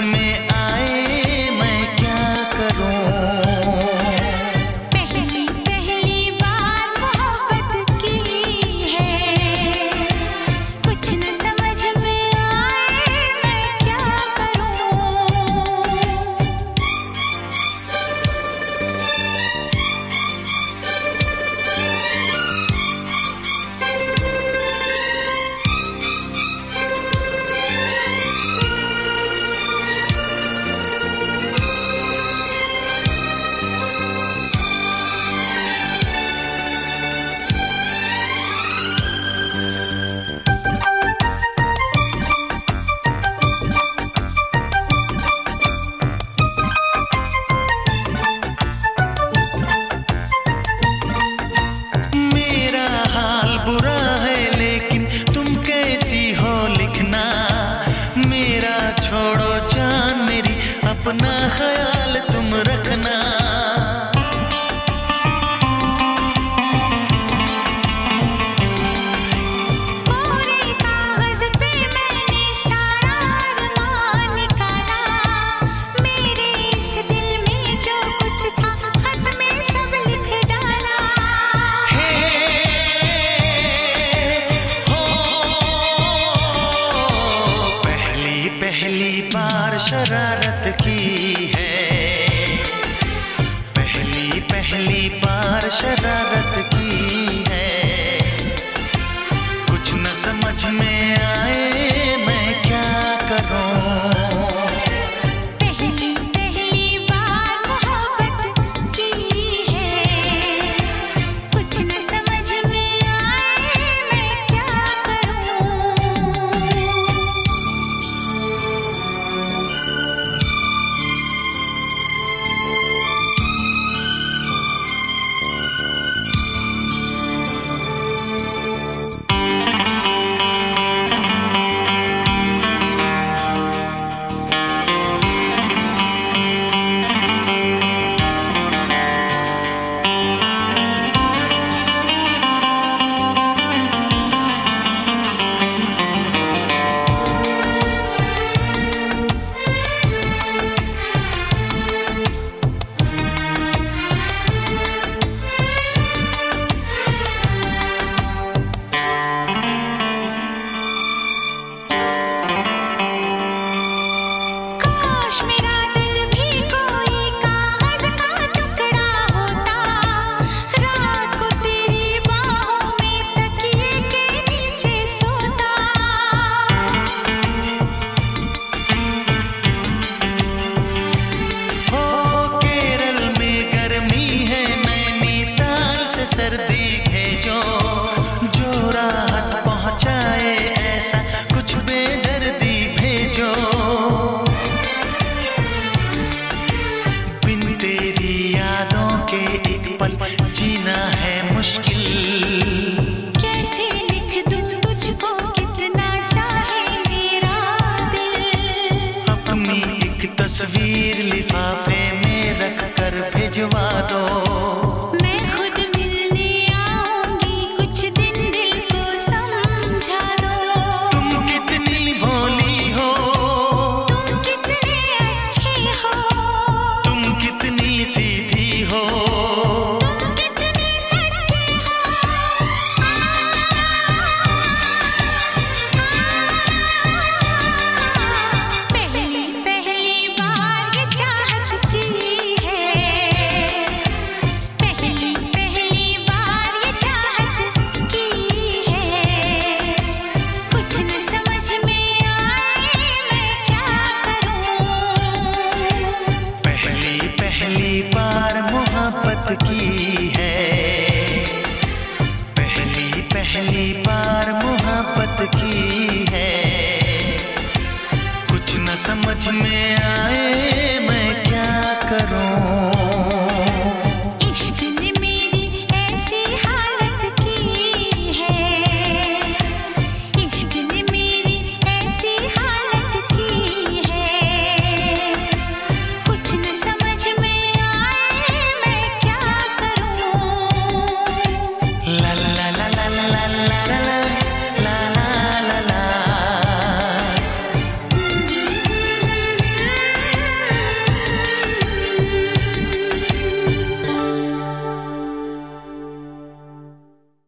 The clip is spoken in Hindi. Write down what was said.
me. 和呀。शरारत की है। कुछ न समझ में Sevilla. में आए।